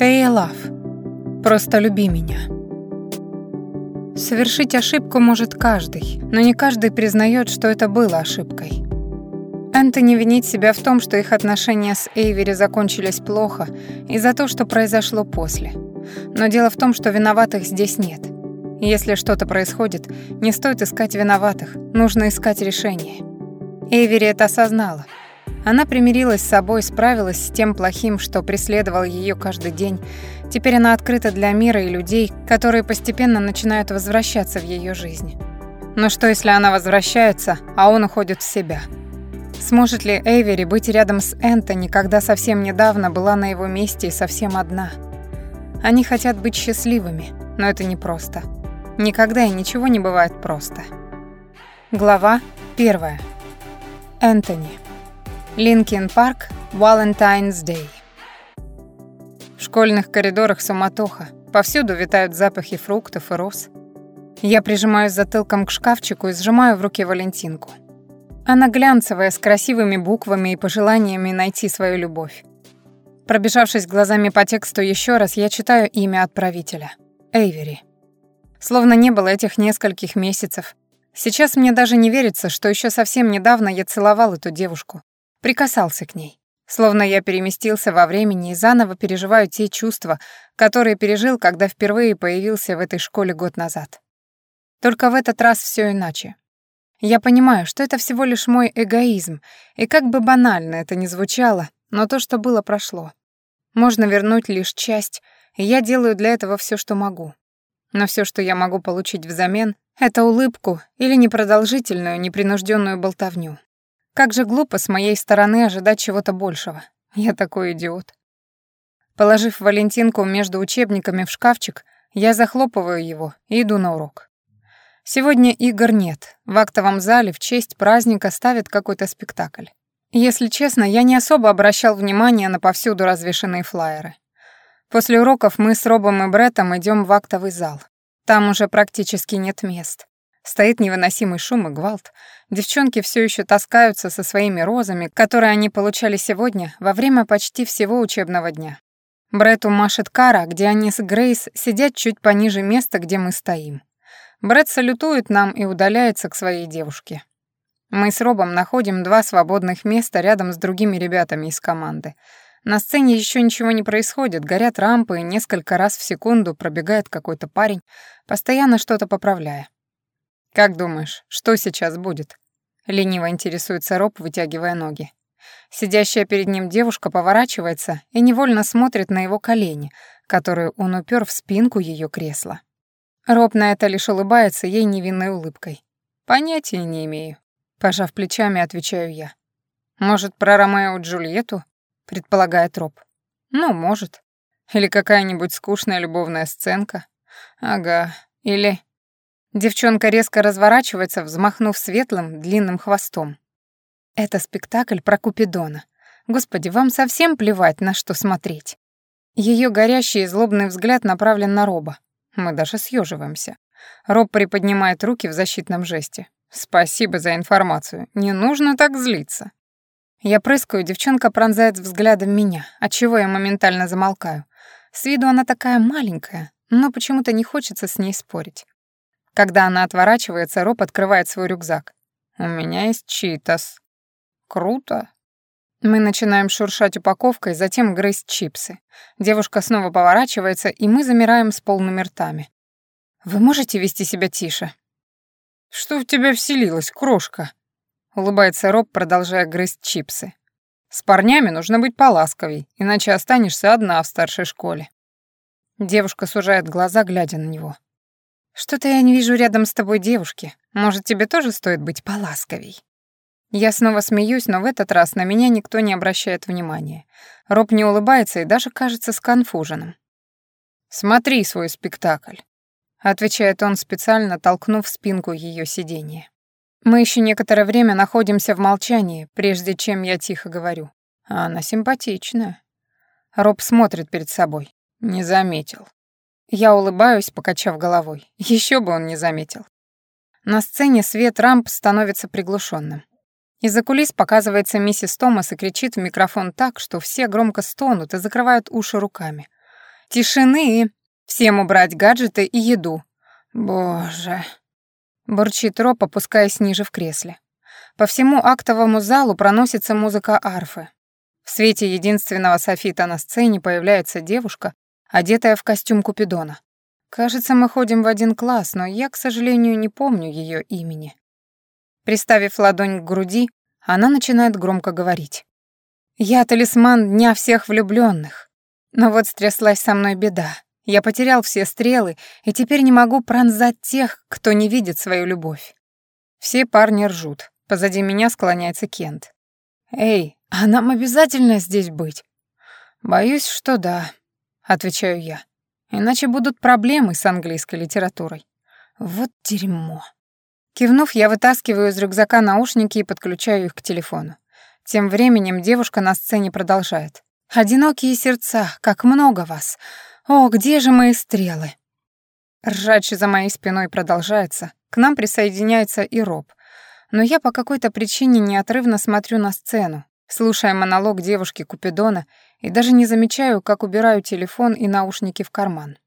Stay love. Просто люби меня. Совершить ошибку может каждый, но не каждый признает, что это было ошибкой. Энтони винит себя в том, что их отношения с Эйвери закончились плохо из-за того, что произошло после. Но дело в том, что виноватых здесь нет. Если что-то происходит, не стоит искать виноватых, нужно искать решение. Эйвери это осознала. Она примирилась с собой, справилась с тем плохим, что преследовал ее каждый день. Теперь она открыта для мира и людей, которые постепенно начинают возвращаться в ее жизнь. Но что, если она возвращается, а он уходит в себя? Сможет ли Эйвери быть рядом с Энтони, когда совсем недавно была на его месте и совсем одна? Они хотят быть счастливыми, но это непросто. Никогда и ничего не бывает просто. Глава первая. Энтони. Linkin Park, Valentine's Day. В школьных коридорах суматоха, повсюду витают запахи фруктов и роз. Я прижимаюсь затылком к шкафчику и сжимаю в руке Валентинку. Она глянцевая, с красивыми буквами и пожеланиями найти свою любовь. Пробежавшись глазами по тексту еще раз, я читаю имя отправителя. Эйвери. Словно не было этих нескольких месяцев. Сейчас мне даже не верится, что еще совсем недавно я целовал эту девушку. Прикасался к ней. Словно я переместился во времени и заново переживаю те чувства, которые пережил, когда впервые появился в этой школе год назад. Только в этот раз все иначе. Я понимаю, что это всего лишь мой эгоизм, и как бы банально это ни звучало, но то, что было, прошло. Можно вернуть лишь часть, и я делаю для этого все, что могу. Но все, что я могу получить взамен, это улыбку или непродолжительную, непринужденную болтовню. Как же глупо с моей стороны ожидать чего-то большего. Я такой идиот. Положив Валентинку между учебниками в шкафчик, я захлопываю его и иду на урок. Сегодня игр нет. В актовом зале в честь праздника ставят какой-то спектакль. Если честно, я не особо обращал внимание на повсюду развешанные флаеры. После уроков мы с Робом и Бреттом идем в актовый зал. Там уже практически нет мест. Стоит невыносимый шум и гвалт. Девчонки все еще таскаются со своими розами, которые они получали сегодня во время почти всего учебного дня. Бретту машет кара, где они с Грейс сидят чуть пониже места, где мы стоим. Брэд салютует нам и удаляется к своей девушке. Мы с Робом находим два свободных места рядом с другими ребятами из команды. На сцене еще ничего не происходит, горят рампы, и несколько раз в секунду пробегает какой-то парень, постоянно что-то поправляя. «Как думаешь, что сейчас будет?» — лениво интересуется Роб, вытягивая ноги. Сидящая перед ним девушка поворачивается и невольно смотрит на его колени, которые он упер в спинку ее кресла. Роб на это лишь улыбается ей невинной улыбкой. «Понятия не имею», — пожав плечами, отвечаю я. «Может, про Ромео и Джульетту?» — предполагает Роб. «Ну, может. Или какая-нибудь скучная любовная сценка. Ага. Или...» Девчонка резко разворачивается, взмахнув светлым, длинным хвостом. Это спектакль про Купидона. Господи, вам совсем плевать, на что смотреть. Ее горящий и злобный взгляд направлен на Роба. Мы даже съеживаемся. Роб приподнимает руки в защитном жесте. «Спасибо за информацию. Не нужно так злиться». Я прыскаю, девчонка пронзает взглядом меня, отчего я моментально замолкаю. С виду она такая маленькая, но почему-то не хочется с ней спорить. Когда она отворачивается, Роб открывает свой рюкзак. «У меня есть читас». «Круто», мы начинаем шуршать упаковкой, затем грызть чипсы. Девушка снова поворачивается, и мы замираем с полными ртами. «Вы можете вести себя тише?» «Что в тебя вселилось, крошка?» Улыбается Роб, продолжая грызть чипсы. «С парнями нужно быть поласковей, иначе останешься одна в старшей школе». Девушка сужает глаза, глядя на него. «Что-то я не вижу рядом с тобой девушки. Может, тебе тоже стоит быть поласковей?» Я снова смеюсь, но в этот раз на меня никто не обращает внимания. Роб не улыбается и даже кажется сконфуженным. «Смотри свой спектакль», — отвечает он, специально толкнув спинку ее сиденья. Мы еще некоторое время находимся в молчании, прежде чем я тихо говорю. А она симпатичная. Роб смотрит перед собой. Не заметил. Я улыбаюсь, покачав головой. Еще бы он не заметил. На сцене свет рамп становится приглушенным. Из-за кулис показывается миссис Томас и кричит в микрофон так, что все громко стонут и закрывают уши руками. Тишины! Всем убрать гаджеты и еду. Боже. Бурчит Роб, опускаясь ниже в кресле. По всему актовому залу проносится музыка арфы. В свете единственного софита на сцене появляется девушка, одетая в костюм Купидона. Кажется, мы ходим в один класс, но я, к сожалению, не помню ее имени. Приставив ладонь к груди, она начинает громко говорить. «Я талисман Дня всех влюбленных. Но вот стряслась со мной беда. Я потерял все стрелы и теперь не могу пронзать тех, кто не видит свою любовь. Все парни ржут. Позади меня склоняется Кент. «Эй, а нам обязательно здесь быть?» «Боюсь, что да», — отвечаю я. «Иначе будут проблемы с английской литературой». Вот дерьмо. Кивнув, я вытаскиваю из рюкзака наушники и подключаю их к телефону. Тем временем девушка на сцене продолжает. «Одинокие сердца, как много вас! О, где же мои стрелы?» Ржач за моей спиной продолжается. К нам присоединяется и Роб. Но я по какой-то причине неотрывно смотрю на сцену, слушая монолог девушки Купидона и даже не замечаю, как убираю телефон и наушники в карман.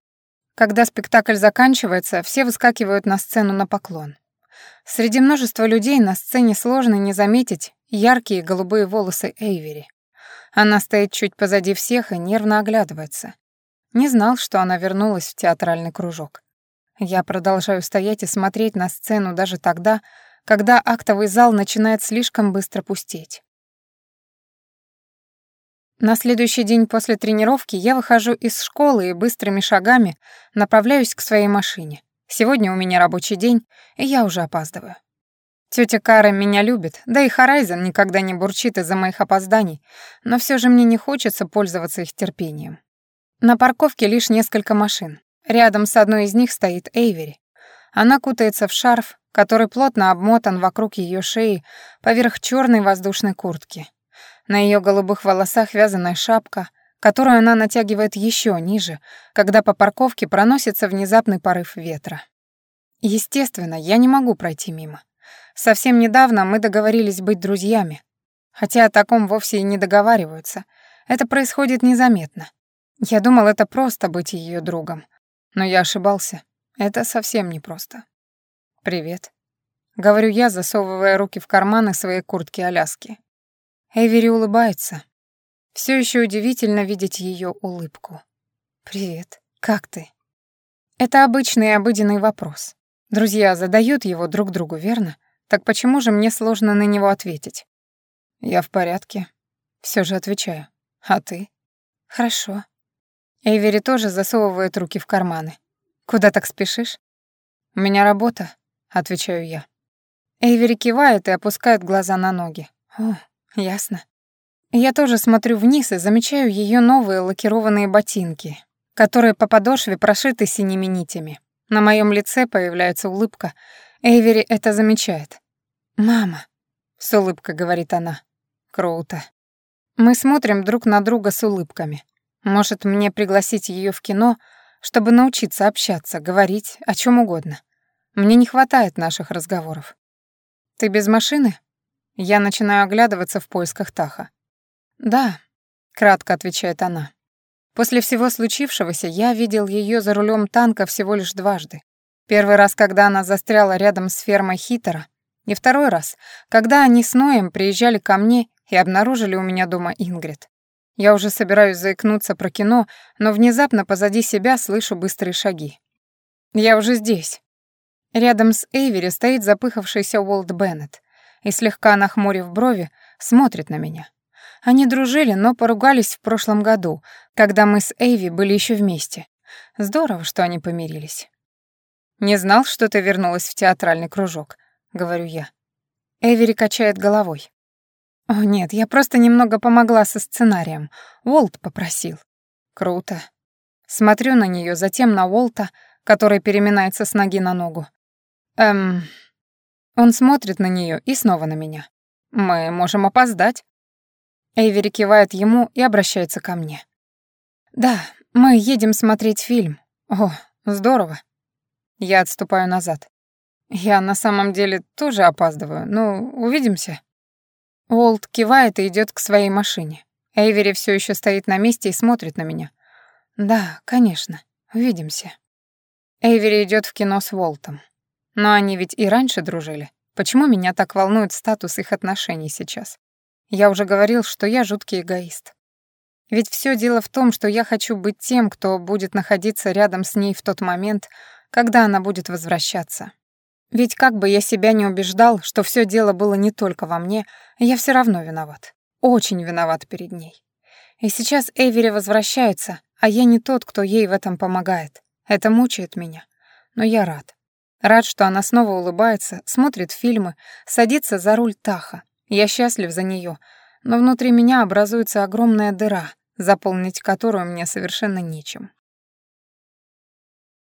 Когда спектакль заканчивается, все выскакивают на сцену на поклон. Среди множества людей на сцене сложно не заметить яркие голубые волосы Эйвери. Она стоит чуть позади всех и нервно оглядывается. Не знал, что она вернулась в театральный кружок. Я продолжаю стоять и смотреть на сцену даже тогда, когда актовый зал начинает слишком быстро пустеть. На следующий день после тренировки я выхожу из школы и быстрыми шагами направляюсь к своей машине. Сегодня у меня рабочий день, и я уже опаздываю. Тётя Кара меня любит, да и Харайзен никогда не бурчит из-за моих опозданий, но все же мне не хочется пользоваться их терпением. На парковке лишь несколько машин. Рядом с одной из них стоит Эйвери. Она кутается в шарф, который плотно обмотан вокруг ее шеи поверх черной воздушной куртки. На ее голубых волосах вязаная шапка, которую она натягивает еще ниже, когда по парковке проносится внезапный порыв ветра. Естественно, я не могу пройти мимо. Совсем недавно мы договорились быть друзьями. Хотя о таком вовсе и не договариваются. Это происходит незаметно. Я думал, это просто быть ее другом. Но я ошибался. Это совсем непросто. «Привет», — говорю я, засовывая руки в карманы своей куртки Аляски. Эвери улыбается. Все еще удивительно видеть ее улыбку. «Привет, как ты?» Это обычный и обыденный вопрос. Друзья задают его друг другу, верно? Так почему же мне сложно на него ответить? «Я в порядке», — все же отвечаю. «А ты?» «Хорошо», Эйвери тоже засовывает руки в карманы. «Куда так спешишь?» «У меня работа», — отвечаю я. Эйвери кивает и опускает глаза на ноги. «О, ясно». Я тоже смотрю вниз и замечаю ее новые лакированные ботинки, которые по подошве прошиты синими нитями. На моем лице появляется улыбка. Эйвери это замечает. «Мама», — с улыбкой говорит она. «Круто». Мы смотрим друг на друга с улыбками. Может, мне пригласить ее в кино, чтобы научиться общаться, говорить о чем угодно. Мне не хватает наших разговоров. Ты без машины? Я начинаю оглядываться в поисках Таха. Да, кратко отвечает она. После всего случившегося я видел ее за рулем танка всего лишь дважды. Первый раз, когда она застряла рядом с фермой Хитера, и второй раз, когда они с Ноем приезжали ко мне и обнаружили у меня дома Ингрид. Я уже собираюсь заикнуться про кино, но внезапно позади себя слышу быстрые шаги. Я уже здесь. Рядом с Эйвери стоит запыхавшийся Уолт Беннет и, слегка нахмурив брови, смотрит на меня. Они дружили, но поругались в прошлом году, когда мы с Эйви были еще вместе. Здорово, что они помирились. «Не знал, что ты вернулась в театральный кружок», — говорю я. Эйвери качает головой. «О, нет, я просто немного помогла со сценарием. Уолт попросил». «Круто». Смотрю на нее, затем на Уолта, который переминается с ноги на ногу. «Эм...» Он смотрит на нее и снова на меня. «Мы можем опоздать». Эйвери кивает ему и обращается ко мне. «Да, мы едем смотреть фильм. О, здорово». Я отступаю назад. Я на самом деле тоже опаздываю. Ну, увидимся. Уолт кивает и идет к своей машине. Эйвери все еще стоит на месте и смотрит на меня. Да, конечно. Увидимся. Эйвери идет в кино с Волтом. Но они ведь и раньше дружили. Почему меня так волнует статус их отношений сейчас? Я уже говорил, что я жуткий эгоист. Ведь все дело в том, что я хочу быть тем, кто будет находиться рядом с ней в тот момент, когда она будет возвращаться. Ведь как бы я себя не убеждал, что все дело было не только во мне, я все равно виноват. Очень виноват перед ней. И сейчас Эвери возвращается, а я не тот, кто ей в этом помогает. Это мучает меня. Но я рад. Рад, что она снова улыбается, смотрит фильмы, садится за руль Таха. Я счастлив за нее, но внутри меня образуется огромная дыра, заполнить которую мне совершенно нечем.